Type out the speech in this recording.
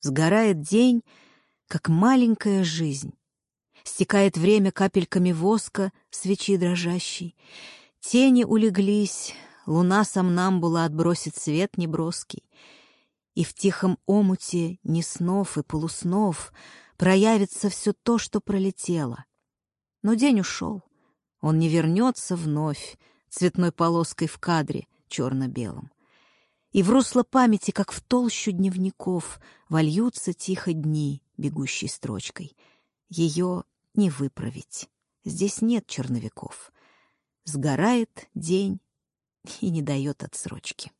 Сгорает день, как маленькая жизнь. Стекает время капельками воска, свечи дрожащей. Тени улеглись, луна сомнамбула отбросит свет неброский. И в тихом омуте ни снов и полуснов проявится все то, что пролетело. Но день ушел, он не вернется вновь цветной полоской в кадре черно-белом. И в русло памяти, как в толщу дневников, вольются тихо дни, бегущей строчкой. Ее не выправить. Здесь нет черновиков. Сгорает день и не дает отсрочки.